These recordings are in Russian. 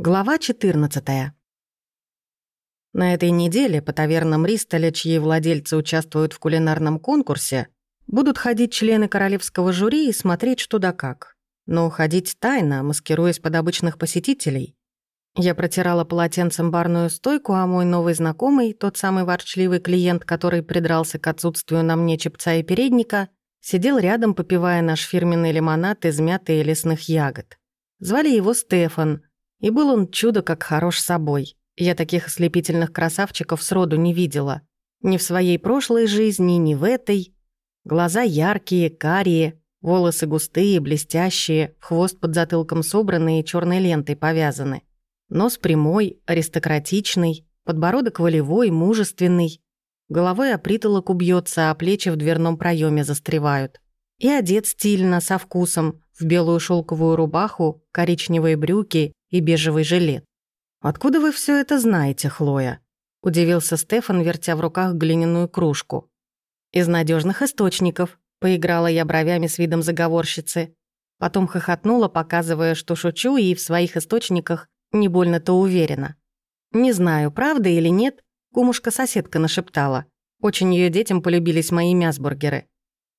Глава 14. На этой неделе по тавернам Ристоля, чьи владельцы участвуют в кулинарном конкурсе, будут ходить члены королевского жюри и смотреть что да как. Но ходить тайно, маскируясь под обычных посетителей. Я протирала полотенцем барную стойку, а мой новый знакомый, тот самый ворчливый клиент, который придрался к отсутствию на мне чепца и передника, сидел рядом, попивая наш фирменный лимонад из мяты и лесных ягод. Звали его Стефан — и был он чудо как хорош собой. Я таких ослепительных красавчиков сроду не видела. Ни в своей прошлой жизни, ни в этой. Глаза яркие, карие, волосы густые, блестящие, хвост под затылком собранный и черной лентой повязаны. Нос прямой, аристократичный, подбородок волевой, мужественный. Головой о притолок убьется, а плечи в дверном проеме застревают. И одет стильно, со вкусом, в белую шелковую рубаху, коричневые брюки и бежевый жилет. «Откуда вы все это знаете, Хлоя?» – удивился Стефан, вертя в руках глиняную кружку. «Из надежных источников», – поиграла я бровями с видом заговорщицы. Потом хохотнула, показывая, что шучу и в своих источниках не больно-то уверена. Не знаю, правда или нет, кумушка-соседка нашептала. Очень ее детям полюбились мои мясбургеры.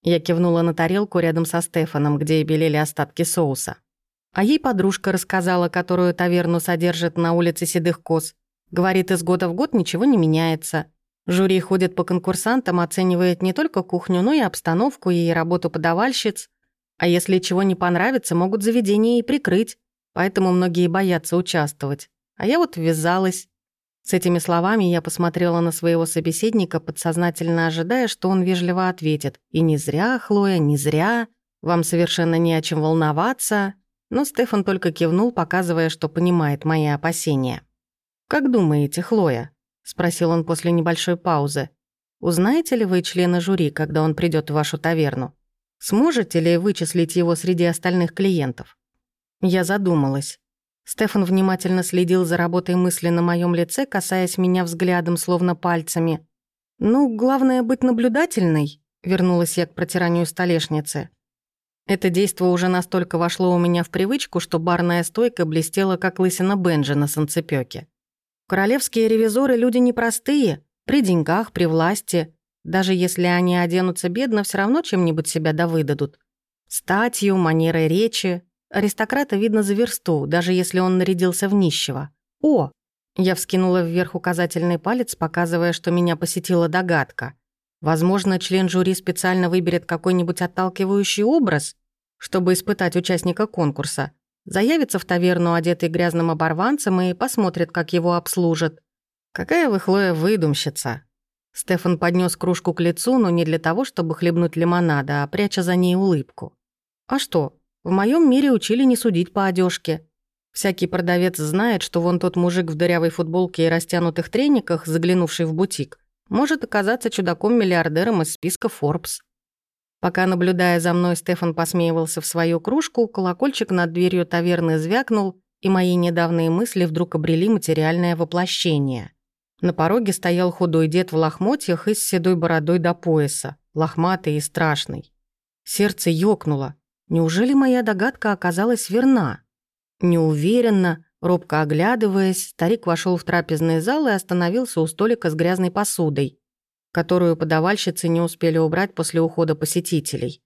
Я кивнула на тарелку рядом со Стефаном, где и белели остатки соуса. А ей подружка рассказала, которую таверну содержит на улице Седых Коз. Говорит, из года в год ничего не меняется. Жюри ходит по конкурсантам, оценивает не только кухню, но и обстановку, и работу подавальщиц. А если чего не понравится, могут заведение и прикрыть. Поэтому многие боятся участвовать. А я вот ввязалась. С этими словами я посмотрела на своего собеседника, подсознательно ожидая, что он вежливо ответит. «И не зря, Хлоя, не зря. Вам совершенно не о чем волноваться. Но Стефан только кивнул, показывая, что понимает мои опасения. «Как думаете, Хлоя?» — спросил он после небольшой паузы. «Узнаете ли вы члена жюри, когда он придет в вашу таверну? Сможете ли вычислить его среди остальных клиентов?» Я задумалась. Стефан внимательно следил за работой мысли на моем лице, касаясь меня взглядом, словно пальцами. «Ну, главное быть наблюдательной», — вернулась я к протиранию столешницы. Это действо уже настолько вошло у меня в привычку, что барная стойка блестела, как лысина Бенджи на санцепёке. Королевские ревизоры – люди непростые, при деньгах, при власти. Даже если они оденутся бедно, все равно чем-нибудь себя довыдадут. Статью, манерой речи. Аристократа видно за версту, даже если он нарядился в нищего. «О!» Я вскинула вверх указательный палец, показывая, что меня посетила догадка. Возможно, член жюри специально выберет какой-нибудь отталкивающий образ, чтобы испытать участника конкурса. Заявится в таверну, одетый грязным оборванцем, и посмотрит, как его обслужат. «Какая вы, Хлоя, выдумщица!» Стефан поднес кружку к лицу, но не для того, чтобы хлебнуть лимонада, а пряча за ней улыбку. «А что? В моем мире учили не судить по одежке. Всякий продавец знает, что вон тот мужик в дырявой футболке и растянутых трениках, заглянувший в бутик, может оказаться чудаком-миллиардером из списка Forbes. Пока, наблюдая за мной, Стефан посмеивался в свою кружку, колокольчик над дверью таверны звякнул, и мои недавние мысли вдруг обрели материальное воплощение. На пороге стоял худой дед в лохмотьях и с седой бородой до пояса, лохматый и страшный. Сердце ёкнуло. Неужели моя догадка оказалась верна? Неуверенно, робко оглядываясь, старик вошел в трапезный зал и остановился у столика с грязной посудой, которую подавальщицы не успели убрать после ухода посетителей.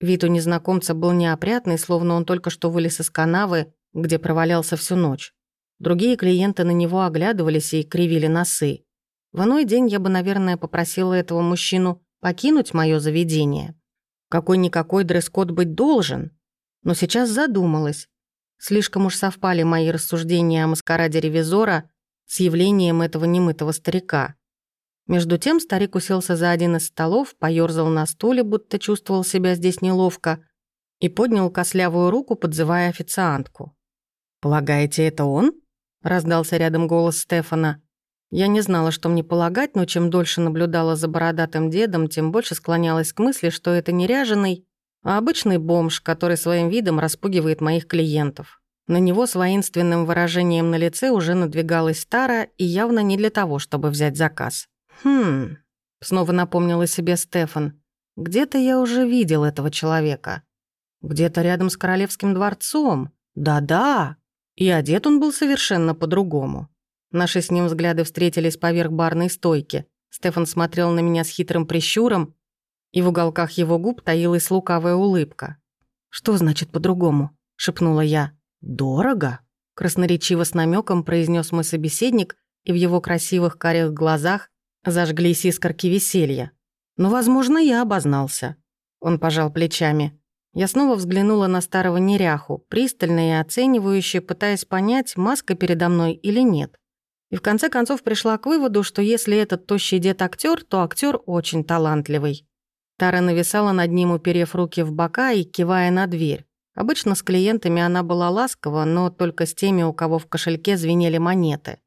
Вид у незнакомца был неопрятный, словно он только что вылез из канавы, где провалялся всю ночь. Другие клиенты на него оглядывались и кривили носы. В иной день я бы, наверное, попросила этого мужчину покинуть мое заведение. Какой-никакой дресс-код быть должен. Но сейчас задумалась. Слишком уж совпали мои рассуждения о маскараде ревизора с явлением этого немытого старика. Между тем старик уселся за один из столов, поёрзал на стуле, будто чувствовал себя здесь неловко, и поднял кослявую руку, подзывая официантку. «Полагаете, это он?» — раздался рядом голос Стефана. Я не знала, что мне полагать, но чем дольше наблюдала за бородатым дедом, тем больше склонялась к мысли, что это не ряженый, а обычный бомж, который своим видом распугивает моих клиентов. На него с воинственным выражением на лице уже надвигалась Стара и явно не для того, чтобы взять заказ. «Хм...» — снова напомнила себе Стефан. «Где-то я уже видел этого человека. Где-то рядом с королевским дворцом. Да-да!» И одет он был совершенно по-другому. Наши с ним взгляды встретились поверх барной стойки. Стефан смотрел на меня с хитрым прищуром, и в уголках его губ таилась лукавая улыбка. «Что значит по-другому?» — шепнула я. «Дорого?» — красноречиво с намеком произнес мой собеседник, и в его красивых карих глазах зажглись искорки веселья. «Ну, возможно, я обознался». Он пожал плечами. Я снова взглянула на старого неряху, пристально и оценивающе, пытаясь понять, маска передо мной или нет. И в конце концов пришла к выводу, что если этот тощий дед актер, то актер очень талантливый. Тара нависала над ним, уперев руки в бока и кивая на дверь. Обычно с клиентами она была ласкова, но только с теми, у кого в кошельке звенели монеты.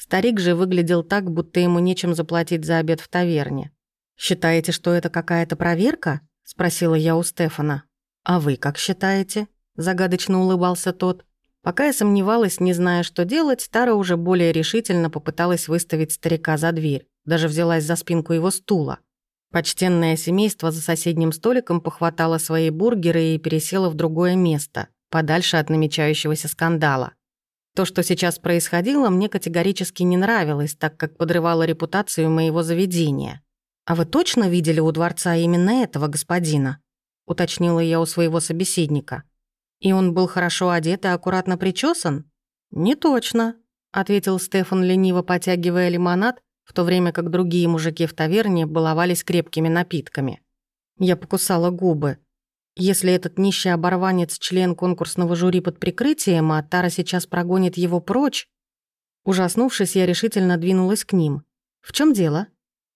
Старик же выглядел так, будто ему нечем заплатить за обед в таверне. «Считаете, что это какая-то проверка?» — спросила я у Стефана. «А вы как считаете?» — загадочно улыбался тот. Пока я сомневалась, не зная, что делать, Тара уже более решительно попыталась выставить старика за дверь. Даже взялась за спинку его стула. Почтенное семейство за соседним столиком похватало свои бургеры и пересело в другое место, подальше от намечающегося скандала. То, что сейчас происходило, мне категорически не нравилось, так как подрывало репутацию моего заведения. «А вы точно видели у дворца именно этого господина?» уточнила я у своего собеседника. «И он был хорошо одет и аккуратно причесан?» «Не точно», — ответил Стефан, лениво потягивая лимонад, в то время как другие мужики в таверне баловались крепкими напитками. Я покусала губы. Если этот нищий оборванец член конкурсного жюри под прикрытием, а Тара сейчас прогонит его прочь... Ужаснувшись, я решительно двинулась к ним. «В чем дело?»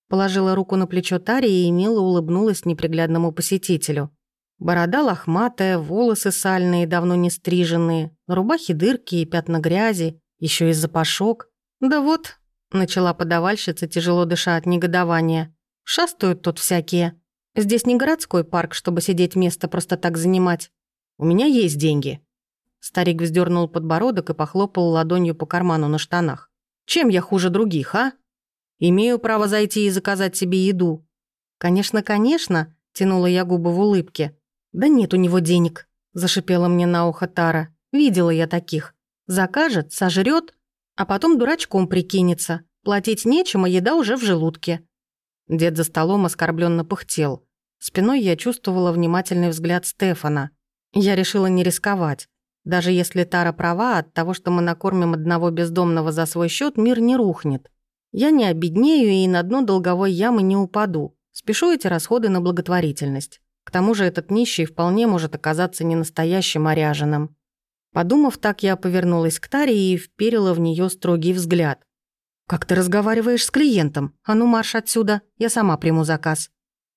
Положила руку на плечо Тари и мило улыбнулась неприглядному посетителю. Борода лохматая, волосы сальные, давно не стриженные, на рубахе дырки и пятна грязи, еще и запашок. «Да вот», — начала подавальщица, тяжело дыша от негодования, «шастают тут всякие. Здесь не городской парк, чтобы сидеть место просто так занимать. У меня есть деньги». Старик вздернул подбородок и похлопал ладонью по карману на штанах. «Чем я хуже других, а? Имею право зайти и заказать себе еду». «Конечно, конечно», — тянула я губы в улыбке. «Да нет у него денег», – зашипела мне на ухо Тара. «Видела я таких. Закажет, сожрет, а потом дурачком прикинется. Платить нечем, а еда уже в желудке». Дед за столом оскорбленно пыхтел. Спиной я чувствовала внимательный взгляд Стефана. Я решила не рисковать. Даже если Тара права, от того, что мы накормим одного бездомного за свой счет, мир не рухнет. Я не обеднею и на дно долговой ямы не упаду. Спешу эти расходы на благотворительность. К тому же этот нищий вполне может оказаться не настоящим, ряженым. Подумав так, я повернулась к Таре и вперила в нее строгий взгляд. «Как ты разговариваешь с клиентом? А ну марш отсюда, я сама приму заказ».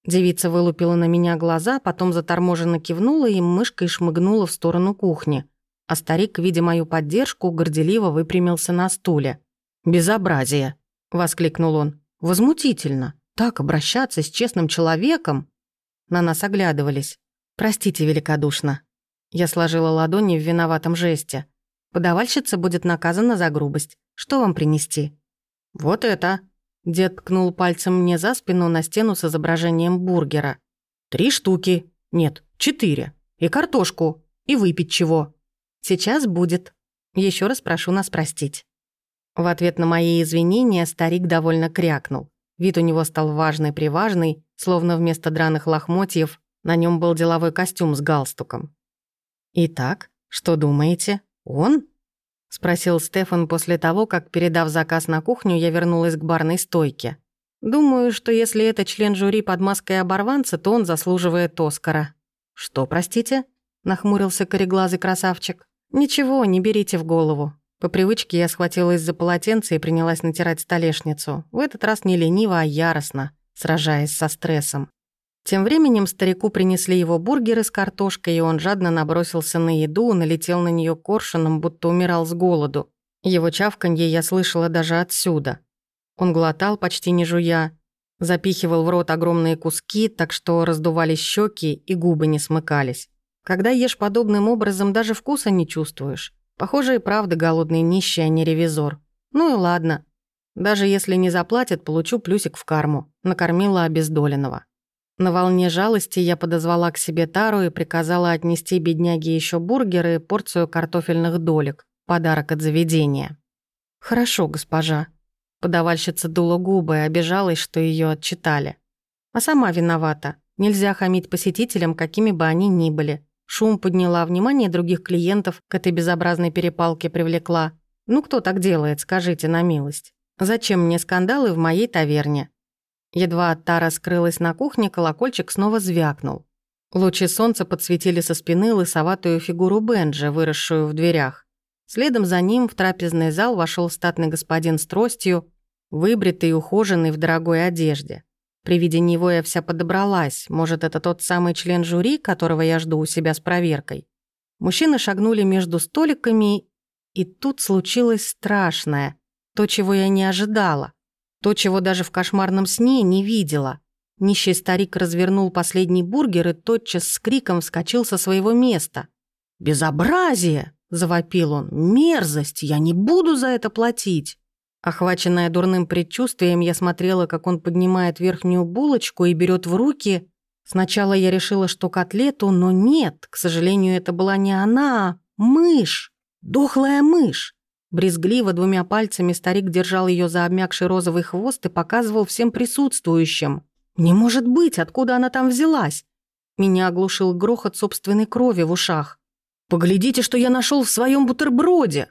Девица вылупила на меня глаза, потом заторможенно кивнула и мышкой шмыгнула в сторону кухни. А старик, видя мою поддержку, горделиво выпрямился на стуле. «Безобразие!» — воскликнул он. «Возмутительно! Так обращаться с честным человеком!» На нас оглядывались. «Простите великодушно». Я сложила ладони в виноватом жесте. «Подавальщица будет наказана за грубость. Что вам принести?» «Вот это!» Дед ткнул пальцем мне за спину на стену с изображением бургера. «Три штуки. Нет, четыре. И картошку. И выпить чего». «Сейчас будет. Еще раз прошу нас простить». В ответ на мои извинения старик довольно крякнул. Вид у него стал важный-приважный, словно вместо драных лохмотьев на нем был деловой костюм с галстуком. «Итак, что думаете? Он?» — спросил Стефан после того, как, передав заказ на кухню, я вернулась к барной стойке. «Думаю, что если это член жюри под маской оборванца, то он заслуживает Оскара». «Что, простите?» — нахмурился кореглазый красавчик. «Ничего, не берите в голову. По привычке я схватилась за полотенце и принялась натирать столешницу. В этот раз не лениво, а яростно, сражаясь со стрессом. Тем временем старику принесли его бургеры с картошкой, и он жадно набросился на еду, налетел на нее коршуном, будто умирал с голоду. Его чавканье я слышала даже отсюда. Он глотал, почти не жуя, запихивал в рот огромные куски, так что раздувались щеки и губы не смыкались. Когда ешь подобным образом, даже вкуса не чувствуешь. Похоже, и правда голодный нищий, а не ревизор. Ну и ладно. Даже если не заплатят, получу плюсик в карму. Накормила обездоленного. На волне жалости я подозвала к себе Тару и приказала отнести бедняге еще бургеры и порцию картофельных долек. Подарок от заведения. «Хорошо, госпожа». Подавальщица дула губы и обижалась, что ее отчитали. А сама виновата. Нельзя хамить посетителям, какими бы они ни были. Шум подняла, внимание других клиентов к этой безобразной перепалке привлекла. Ну кто так делает, скажите на милость. Зачем мне скандалы в моей таверне? Едва Тара скрылась на кухне, колокольчик снова звякнул. Лучи солнца подсветили со спины лысоватую фигуру Бенджа, выросшую в дверях. Следом за ним в трапезный зал вошел статный господин с тростью, выбритый и ухоженный в дорогой одежде. При виде него я вся подобралась. Может, это тот самый член жюри, которого я жду у себя с проверкой? Мужчины шагнули между столиками, и тут случилось страшное. То, чего я не ожидала. То, чего даже в кошмарном сне не видела. Нищий старик развернул последний бургер и тотчас с криком вскочил со своего места. «Безобразие!» – завопил он. «Мерзость! Я не буду за это платить!» Охваченная дурным предчувствием, я смотрела, как он поднимает верхнюю булочку и берет в руки. Сначала я решила, что котлету, но нет, к сожалению, это была не она, а мышь. Дохлая мышь. Брезгливо двумя пальцами старик держал ее за обмякший розовый хвост и показывал всем присутствующим. «Не может быть, откуда она там взялась?» Меня оглушил грохот собственной крови в ушах. «Поглядите, что я нашел в своем бутерброде!»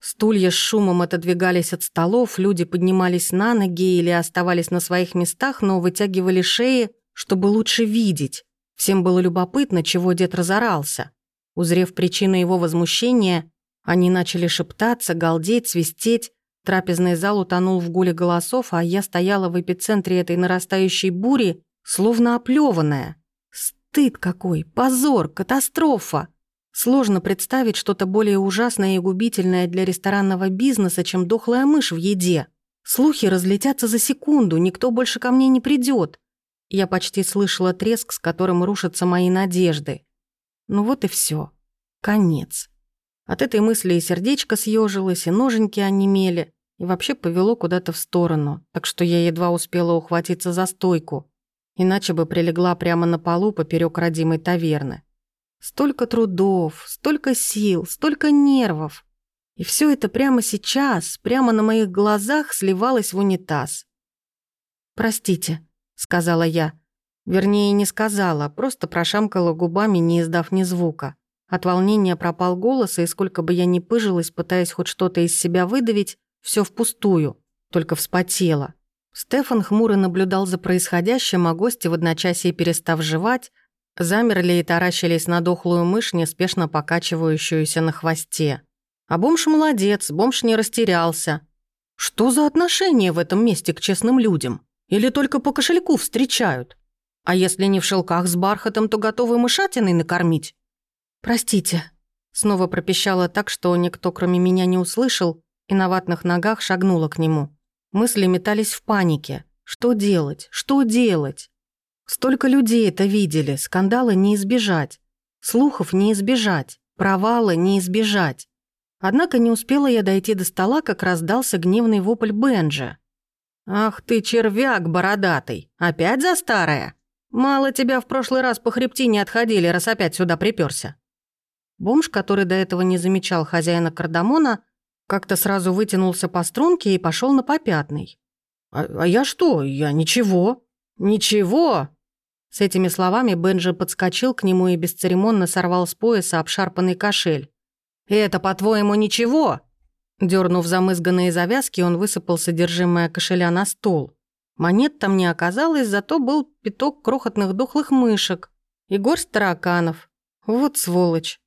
Стулья с шумом отодвигались от столов, люди поднимались на ноги или оставались на своих местах, но вытягивали шеи, чтобы лучше видеть. Всем было любопытно, чего дед разорался. Узрев причину его возмущения, они начали шептаться, галдеть, свистеть. Трапезный зал утонул в гуле голосов, а я стояла в эпицентре этой нарастающей бури, словно оплеванная. Стыд какой, позор, катастрофа. Сложно представить что-то более ужасное и губительное для ресторанного бизнеса, чем дохлая мышь в еде. Слухи разлетятся за секунду, никто больше ко мне не придет. Я почти слышала треск, с которым рушатся мои надежды. Ну вот и все. Конец. От этой мысли и сердечко съежилось, и ноженьки онемели, и вообще повело куда-то в сторону, так что я едва успела ухватиться за стойку, иначе бы прилегла прямо на полу поперек родимой таверны. Столько трудов, столько сил, столько нервов. И все это прямо сейчас, прямо на моих глазах сливалось в унитаз. «Простите», — сказала я. Вернее, не сказала, просто прошамкала губами, не издав ни звука. От волнения пропал голос, и сколько бы я ни пыжилась, пытаясь хоть что-то из себя выдавить, все впустую, только вспотела. Стефан хмуро наблюдал за происходящим, а гости в одночасье перестав жевать, замерли и таращились на дохлую мышь, неспешно покачивающуюся на хвосте. А бомж молодец, бомж не растерялся. Что за отношение в этом месте к честным людям? Или только по кошельку встречают? А если не в шелках с бархатом, то готовы мышатиной накормить? «Простите», — снова пропищала так, что никто, кроме меня, не услышал, и на ватных ногах шагнула к нему. Мысли метались в панике. Что делать? Что делать? Столько людей это видели, скандала не избежать. Слухов не избежать, провала не избежать. Однако не успела я дойти до стола, как раздался гневный вопль Бенджа. «Ах ты, червяк бородатый! Опять за старое? Мало тебя в прошлый раз по хребтине отходили, раз опять сюда приперся. Бомж, который до этого не замечал хозяина кардамона, как-то сразу вытянулся по струнке и пошел на попятный. «А, «А я что? Я ничего. Ничего!» С этими словами Бенджи подскочил к нему и бесцеремонно сорвал с пояса обшарпанный кошель. «Это, по-твоему, ничего?» Дернув замызганные завязки, он высыпал содержимое кошеля на стол. Монет там не оказалось, зато был пяток крохотных дохлых мышек и горсть тараканов. Вот сволочь.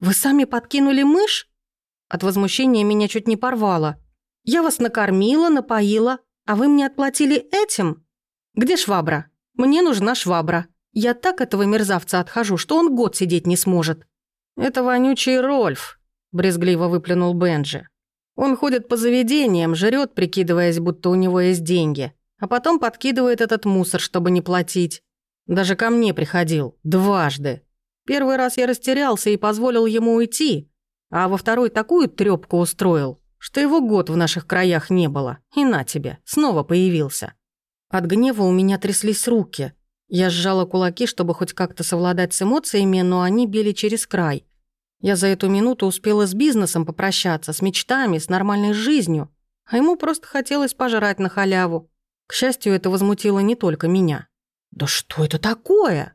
«Вы сами подкинули мышь?» От возмущения меня чуть не порвало. «Я вас накормила, напоила, а вы мне отплатили этим? Где швабра?» Мне нужна швабра. Я так этого мерзавца отхожу, что он год сидеть не сможет». «Это вонючий Рольф», – брезгливо выплюнул Бенджи. «Он ходит по заведениям, жрет, прикидываясь, будто у него есть деньги, а потом подкидывает этот мусор, чтобы не платить. Даже ко мне приходил. Дважды. Первый раз я растерялся и позволил ему уйти, а во второй такую трёпку устроил, что его год в наших краях не было. И на тебе, снова появился. От гнева у меня тряслись руки. Я сжала кулаки, чтобы хоть как-то совладать с эмоциями, но они били через край. Я за эту минуту успела с бизнесом попрощаться, с мечтами, с нормальной жизнью, а ему просто хотелось пожрать на халяву. К счастью, это возмутило не только меня. «Да что это такое?»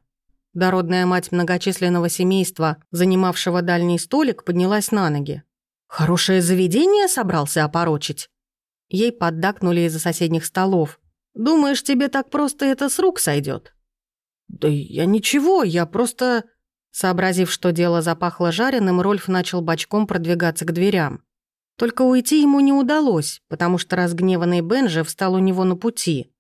Дородная мать многочисленного семейства, занимавшего дальний столик, поднялась на ноги. «Хорошее заведение собрался опорочить?» Ей поддакнули из-за соседних столов. «Думаешь, тебе так просто это с рук сойдет? «Да я ничего, я просто...» Сообразив, что дело запахло жареным, Рольф начал бочком продвигаться к дверям. Только уйти ему не удалось, потому что разгневанный Бенжи встал у него на пути.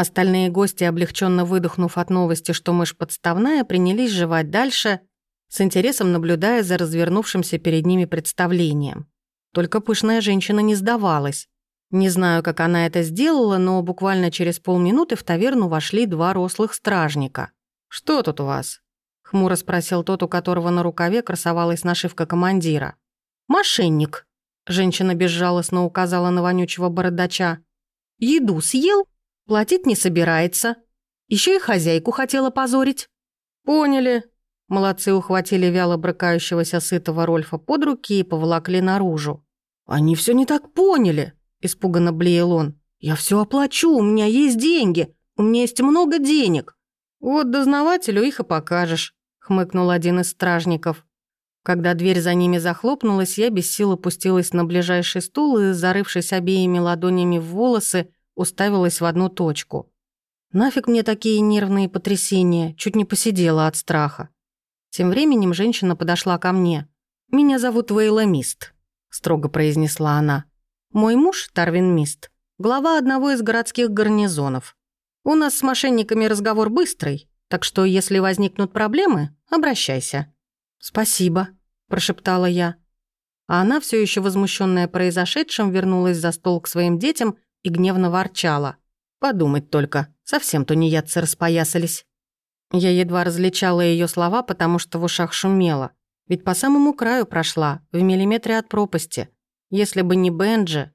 Остальные гости, облегченно выдохнув от новости, что мышь подставная, принялись жевать дальше, с интересом наблюдая за развернувшимся перед ними представлением. Только пышная женщина не сдавалась. Не знаю, как она это сделала, но буквально через полминуты в таверну вошли два рослых стражника. «Что тут у вас?» — хмуро спросил тот, у которого на рукаве красовалась нашивка командира. «Мошенник», — женщина безжалостно указала на вонючего бородача. «Еду съел, платить не собирается. Еще и хозяйку хотела позорить». «Поняли». Молодцы ухватили вяло брыкающегося сытого Рольфа под руки и поволокли наружу. «Они все не так поняли», Испуганно блеял он. «Я все оплачу, у меня есть деньги. У меня есть много денег». «Вот дознавателю их и покажешь», — хмыкнул один из стражников. Когда дверь за ними захлопнулась, я без сил опустилась на ближайший стул и, зарывшись обеими ладонями в волосы, уставилась в одну точку. Нафиг мне такие нервные потрясения, чуть не посидела от страха. Тем временем женщина подошла ко мне. «Меня зовут Вейла Мист», — строго произнесла она. Мой муж, Тарвин Мист, глава одного из городских гарнизонов. У нас с мошенниками разговор быстрый, так что если возникнут проблемы, обращайся». «Спасибо», – прошептала я. А она, все еще возмущенная произошедшим, вернулась за стол к своим детям и гневно ворчала. «Подумать только, совсем тунеядцы распоясались». Я едва различала ее слова, потому что в ушах шумело. Ведь по самому краю прошла, в миллиметре от пропасти – если бы не Бенджи...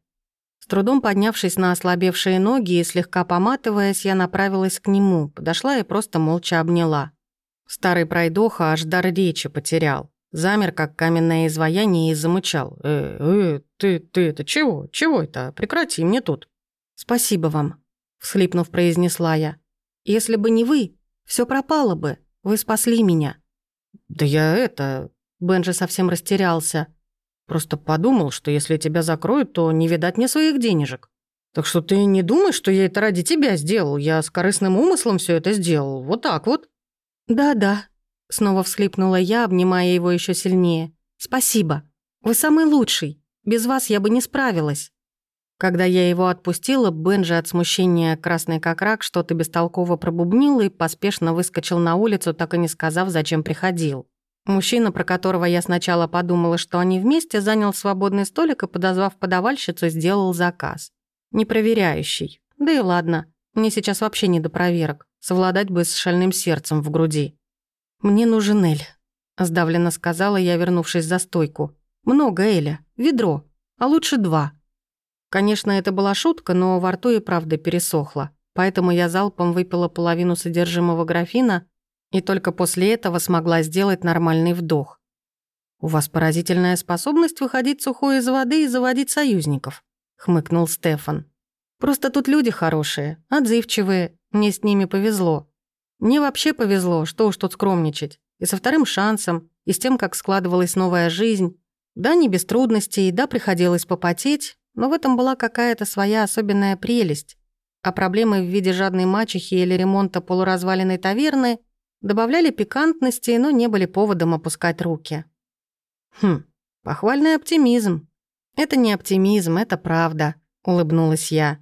С трудом поднявшись на ослабевшие ноги и слегка поматываясь, я направилась к нему, подошла и просто молча обняла. Старый пройдоха аж дар речи потерял. Замер, как каменное изваяние, и замычал. «Э, э, ты, ты это чего? Чего это? Прекрати мне тут». «Спасибо вам», — всхлипнув, произнесла я. «Если бы не вы, все пропало бы. Вы спасли меня». «Да я это...» Бенджи совсем растерялся. Просто подумал, что если тебя закроют, то не видать мне своих денежек. Так что ты не думай, что я это ради тебя сделал. Я с корыстным умыслом все это сделал. Вот так вот». «Да-да», — снова всхлипнула я, обнимая его еще сильнее. «Спасибо. Вы самый лучший. Без вас я бы не справилась». Когда я его отпустила, Бенджи от смущения, красный как рак, что-то бестолково пробубнил и поспешно выскочил на улицу, так и не сказав, зачем приходил. Мужчина, про которого я сначала подумала, что они вместе, занял свободный столик и, подозвав подавальщицу, сделал заказ. Непроверяющий. Да и ладно, мне сейчас вообще не до проверок. Совладать бы с шальным сердцем в груди. «Мне нужен Эль», — сдавленно сказала я, вернувшись за стойку. «Много Эля. Ведро. А лучше два». Конечно, это была шутка, но во рту и правда пересохло. Поэтому я залпом выпила половину содержимого графина, и только после этого смогла сделать нормальный вдох. «У вас поразительная способность выходить сухой из воды и заводить союзников», — хмыкнул Стефан. «Просто тут люди хорошие, отзывчивые, мне с ними повезло. Мне вообще повезло, что уж тут скромничать. И со вторым шансом, и с тем, как складывалась новая жизнь. Да, не без трудностей, да, приходилось попотеть, но в этом была какая-то своя особенная прелесть. А проблемы в виде жадной мачехи или ремонта полуразваленной таверны Добавляли пикантности, но не были поводом опускать руки. «Хм, похвальный оптимизм». «Это не оптимизм, это правда», — улыбнулась я.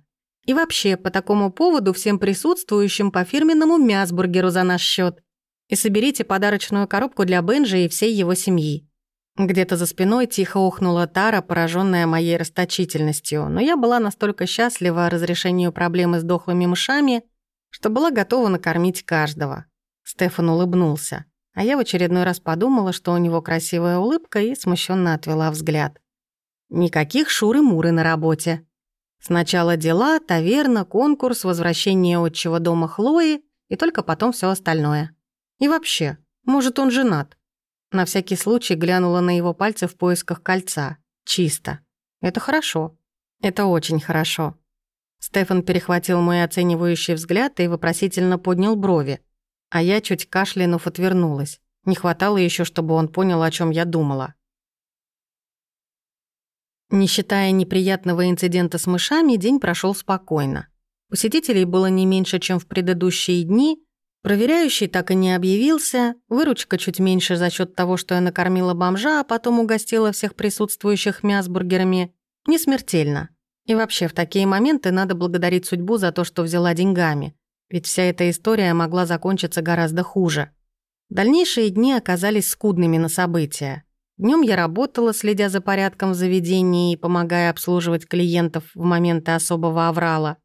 «И вообще, по такому поводу всем присутствующим по фирменному мясбургеру за наш счет. И соберите подарочную коробку для Бенжи и всей его семьи». Где-то за спиной тихо охнула Тара, пораженная моей расточительностью, но я была настолько счастлива разрешению проблемы с дохлыми мышами, что была готова накормить каждого. Стефан улыбнулся, а я в очередной раз подумала, что у него красивая улыбка и смущенно отвела взгляд. Никаких шуры-муры на работе. Сначала дела, таверна, конкурс, возвращение отчего дома Хлои и только потом все остальное. И вообще, может, он женат? На всякий случай глянула на его пальцы в поисках кольца. Чисто. Это хорошо. Это очень хорошо. Стефан перехватил мой оценивающий взгляд и вопросительно поднял брови. А я, чуть кашлянув, отвернулась. Не хватало еще, чтобы он понял, о чем я думала. Не считая неприятного инцидента с мышами, день прошел спокойно. Посетителей было не меньше, чем в предыдущие дни, Проверяющий так и не объявился, выручка чуть меньше за счет того, что я накормила бомжа, а потом угостила всех присутствующих мясбургерами. Не смертельно. И вообще, в такие моменты надо благодарить судьбу за то, что взяла деньгами. Ведь вся эта история могла закончиться гораздо хуже. Дальнейшие дни оказались скудными на события. Днем я работала, следя за порядком в заведении и помогая обслуживать клиентов в моменты особого аврала.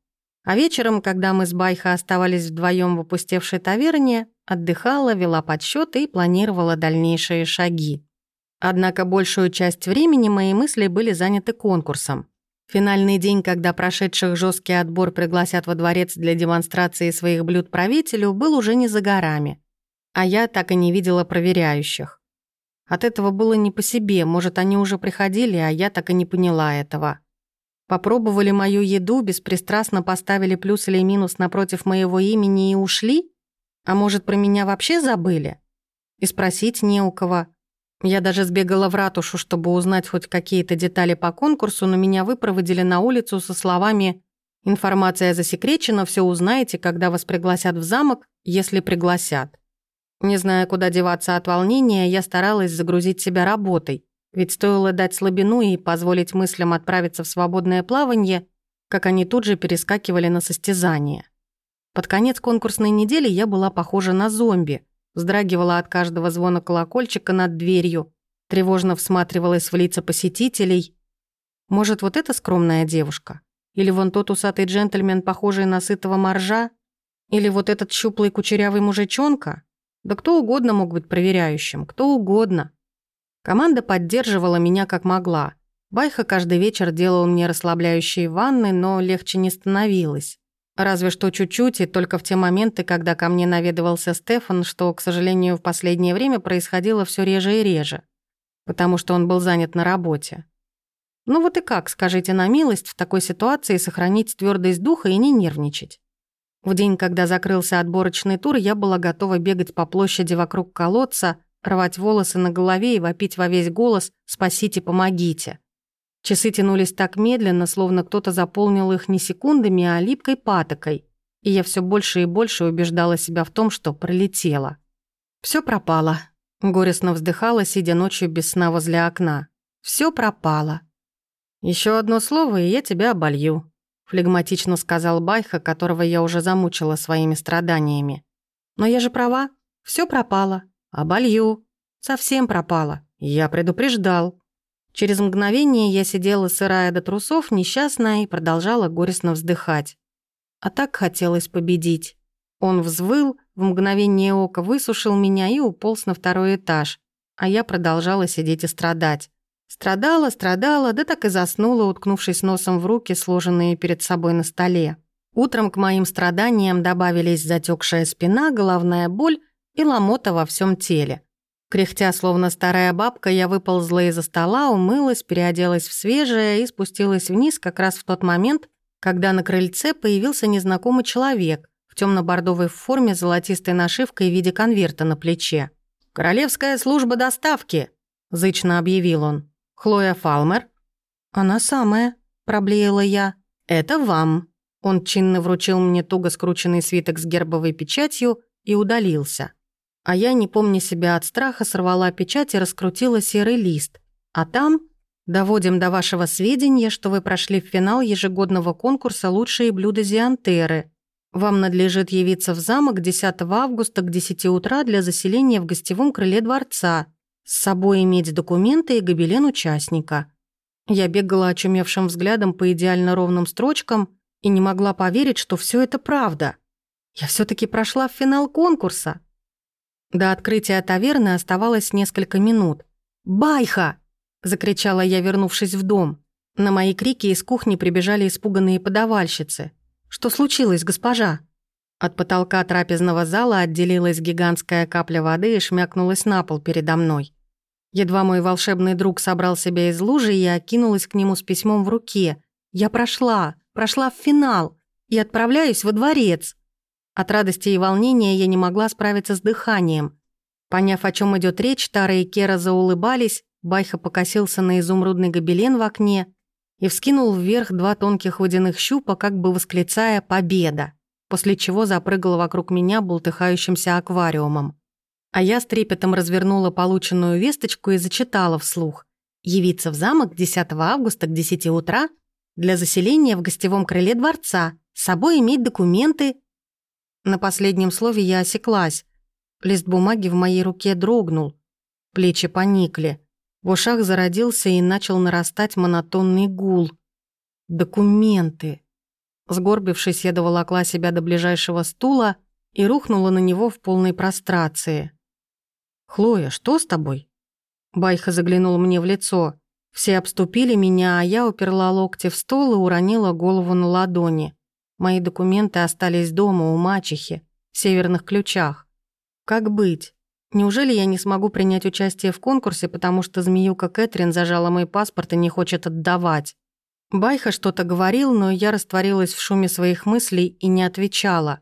А вечером, когда мы с Байха оставались вдвоем в опустевшей таверне, отдыхала, вела подсчеты и планировала дальнейшие шаги. Однако большую часть времени мои мысли были заняты конкурсом. Финальный день, когда прошедших жесткий отбор пригласят во дворец для демонстрации своих блюд правителю, был уже не за горами. А я так и не видела проверяющих. От этого было не по себе, может, они уже приходили, а я так и не поняла этого. Попробовали мою еду, беспристрастно поставили плюс или минус напротив моего имени и ушли? А может, про меня вообще забыли? И спросить не у кого. Я даже сбегала в ратушу, чтобы узнать хоть какие-то детали по конкурсу, но меня выпроводили на улицу со словами «Информация засекречена, все узнаете, когда вас пригласят в замок, если пригласят». Не зная, куда деваться от волнения, я старалась загрузить себя работой. Ведь стоило дать слабину и позволить мыслям отправиться в свободное плавание, как они тут же перескакивали на состязание. Под конец конкурсной недели я была похожа на зомби, вздрагивала от каждого звона колокольчика над дверью, тревожно всматривалась в лица посетителей. Может, вот эта скромная девушка? Или вон тот усатый джентльмен, похожий на сытого моржа? Или вот этот щуплый кучерявый мужичонка? Да кто угодно мог быть проверяющим, кто угодно. Команда поддерживала меня как могла. Байха каждый вечер делал мне расслабляющие ванны, но легче не становилось. Разве что чуть-чуть, и только в те моменты, когда ко мне наведывался Стефан, что, к сожалению, в последнее время происходило все реже и реже, потому что он был занят на работе. Ну вот и как, скажите на милость, в такой ситуации сохранить твердость духа и не нервничать? В день, когда закрылся отборочный тур, я была готова бегать по площади вокруг колодца, рвать волосы на голове и вопить во весь голос «Спасите, помогите!». Часы тянулись так медленно, словно кто-то заполнил их не секундами, а липкой патокой, и я все больше и больше убеждала себя в том, что пролетела. Все пропало. Горестно вздыхала, сидя ночью без сна возле окна. Все пропало. Еще одно слово, и я тебя оболью», — флегматично сказал Байха, которого я уже замучила своими страданиями. «Но я же права. Все пропало. «Оболью. Совсем пропала. Я предупреждал». Через мгновение я сидела сырая до трусов, несчастная, и продолжала горестно вздыхать. А так хотелось победить. Он взвыл, в мгновение ока высушил меня и уполз на второй этаж, а я продолжала сидеть и страдать. Страдала, страдала, да так и заснула, уткнувшись носом в руки, сложенные перед собой на столе. Утром к моим страданиям добавились затекшая спина, головная боль и ломота во всем теле. Кряхтя, словно старая бабка, я выползла из-за стола, умылась, переоделась в свежее и спустилась вниз как раз в тот момент, когда на крыльце появился незнакомый человек в темно-бордовой форме с золотистой нашивкой в виде конверта на плече. «Королевская служба доставки!» – зычно объявил он. «Хлоя Фалмер?» «Она самая», – проблеяла я. «Это вам». Он чинно вручил мне туго скрученный свиток с гербовой печатью и удалился. А я, не помня себя от страха, сорвала печать и раскрутила серый лист. А там доводим до вашего сведения, что вы прошли в финал ежегодного конкурса «Лучшие блюда Зиантеры». Вам надлежит явиться в замок 10 августа к 10 утра для заселения в гостевом крыле дворца. С собой иметь документы и гобелен участника. Я бегала очумевшим взглядом по идеально ровным строчкам и не могла поверить, что все это правда. Я все таки прошла в финал конкурса. До открытия таверны оставалось несколько минут. «Байха!» – закричала я, вернувшись в дом. На мои крики из кухни прибежали испуганные подавальщицы. «Что случилось, госпожа?» От потолка трапезного зала отделилась гигантская капля воды и шмякнулась на пол передо мной. Едва мой волшебный друг собрал себя из лужи, я окинулась к нему с письмом в руке. Я прошла, прошла в финал и отправляюсь во дворец. От радости и волнения я не могла справиться с дыханием. Поняв, о чем идет речь, Тара и Кера заулыбались, Байха покосился на изумрудный гобелен в окне и вскинул вверх два тонких водяных щупа, как бы восклицая «Победа!», после чего запрыгал вокруг меня бултыхающимся аквариумом. А я с трепетом развернула полученную весточку и зачитала вслух. «Явиться в замок 10 августа к 10 утра для заселения в гостевом крыле дворца, с собой иметь документы». На последнем слове я осеклась. Лист бумаги в моей руке дрогнул. Плечи поникли. В ушах зародился и начал нарастать монотонный гул. «Документы». Сгорбившись, я доволокла себя до ближайшего стула и рухнула на него в полной прострации. «Хлоя, что с тобой?» Байха заглянул мне в лицо. Все обступили меня, а я уперла локти в стол и уронила голову на ладони. Мои документы остались дома у мачехи, в северных ключах. Как быть? Неужели я не смогу принять участие в конкурсе, потому что змеюка Кэтрин зажала мой паспорт и не хочет отдавать? Байха что-то говорил, но я растворилась в шуме своих мыслей и не отвечала.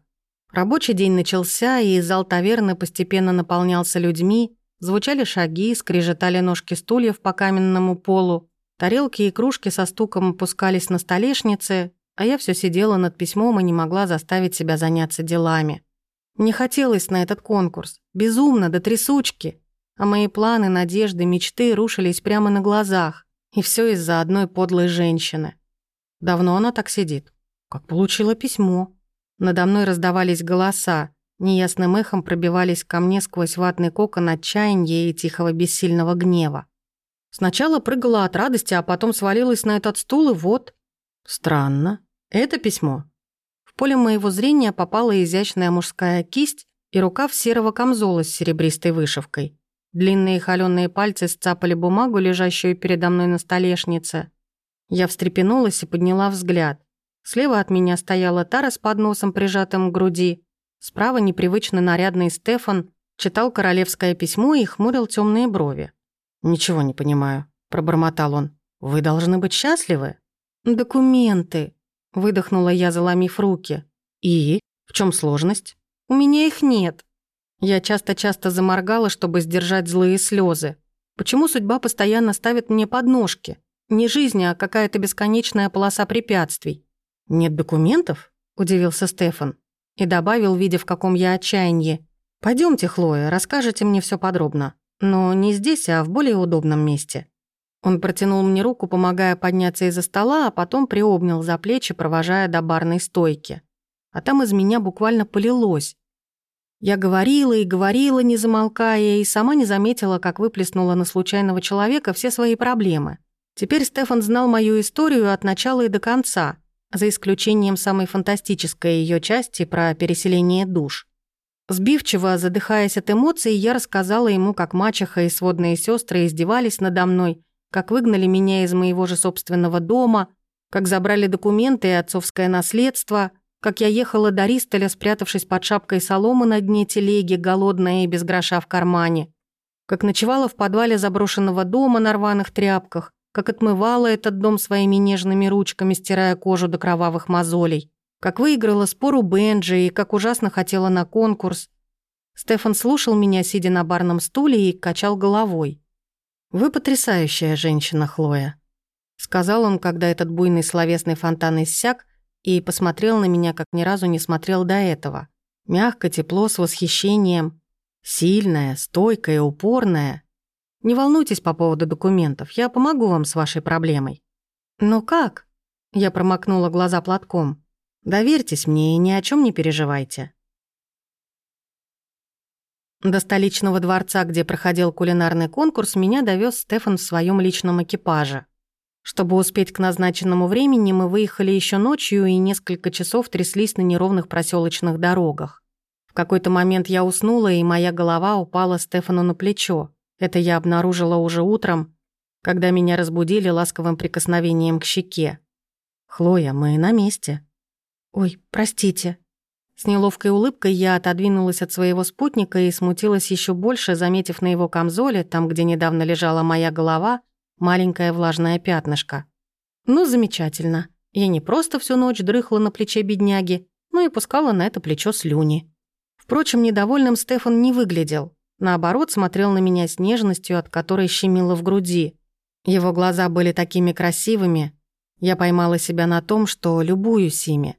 Рабочий день начался, и зал таверны постепенно наполнялся людьми, звучали шаги, скрежетали ножки стульев по каменному полу, тарелки и кружки со стуком опускались на столешнице, а я все сидела над письмом и не могла заставить себя заняться делами. Мне хотелось на этот конкурс. Безумно, до трясучки. А мои планы, надежды, мечты рушились прямо на глазах. И все из-за одной подлой женщины. Давно она так сидит. Как получила письмо. Надо мной раздавались голоса. Неясным эхом пробивались ко мне сквозь ватный кокон отчаяния и тихого бессильного гнева. Сначала прыгала от радости, а потом свалилась на этот стул, и вот... Странно. Это письмо поле моего зрения попала изящная мужская кисть и рукав серого камзола с серебристой вышивкой. Длинные холёные пальцы сцапали бумагу, лежащую передо мной на столешнице. Я встрепенулась и подняла взгляд. Слева от меня стояла Тара с подносом, прижатым к груди. Справа непривычно нарядный Стефан читал королевское письмо и хмурил темные брови. «Ничего не понимаю», – пробормотал он. «Вы должны быть счастливы?» «Документы», Выдохнула я, заломив руки. «И? В чем сложность?» «У меня их нет». Я часто-часто заморгала, чтобы сдержать злые слезы. Почему судьба постоянно ставит мне подножки? Не жизнь, а какая-то бесконечная полоса препятствий. «Нет документов?» – удивился Стефан. И добавил, видя, в каком я отчаянии. Пойдемте, Хлоя, расскажете мне все подробно. Но не здесь, а в более удобном месте». Он протянул мне руку, помогая подняться из-за стола, а потом приобнял за плечи, провожая до барной стойки. А там из меня буквально полилось. Я говорила и говорила, не замолкая, и сама не заметила, как выплеснула на случайного человека все свои проблемы. Теперь Стефан знал мою историю от начала и до конца, за исключением самой фантастической ее части про переселение душ. Сбивчиво, задыхаясь от эмоций, я рассказала ему, как мачеха и сводные сестры издевались надо мной, как выгнали меня из моего же собственного дома, как забрали документы и отцовское наследство, как я ехала до Ристоля, спрятавшись под шапкой соломы на дне телеги, голодная и без гроша в кармане, как ночевала в подвале заброшенного дома на рваных тряпках, как отмывала этот дом своими нежными ручками, стирая кожу до кровавых мозолей, как выиграла спор у Бенджи и как ужасно хотела на конкурс. Стефан слушал меня, сидя на барном стуле, и качал головой. «Вы потрясающая женщина, Хлоя», — сказал он, когда этот буйный словесный фонтан иссяк, и посмотрел на меня, как ни разу не смотрел до этого. Мягко, тепло, с восхищением. Сильная, стойкая, упорная. Не волнуйтесь по поводу документов, я помогу вам с вашей проблемой. «Но как?» Я промокнула глаза платком. «Доверьтесь мне и ни о чем не переживайте. До столичного дворца, где проходил кулинарный конкурс, меня довез Стефан в своем личном экипаже. Чтобы успеть к назначенному времени, мы выехали еще ночью и несколько часов тряслись на неровных проселочных дорогах. В какой-то момент я уснула, и моя голова упала Стефану на плечо. Это я обнаружила уже утром, когда меня разбудили ласковым прикосновением к щеке. «Хлоя, мы на месте». «Ой, простите». С неловкой улыбкой я отодвинулась от своего спутника и смутилась еще больше, заметив на его камзоле, там, где недавно лежала моя голова, маленькое влажное пятнышко. Ну, замечательно. Я не просто всю ночь дрыхла на плече бедняги, но и пускала на это плечо слюни. Впрочем, недовольным Стефан не выглядел. Наоборот, смотрел на меня с нежностью, от которой щемило в груди. Его глаза были такими красивыми. Я поймала себя на том, что любуюсь ими.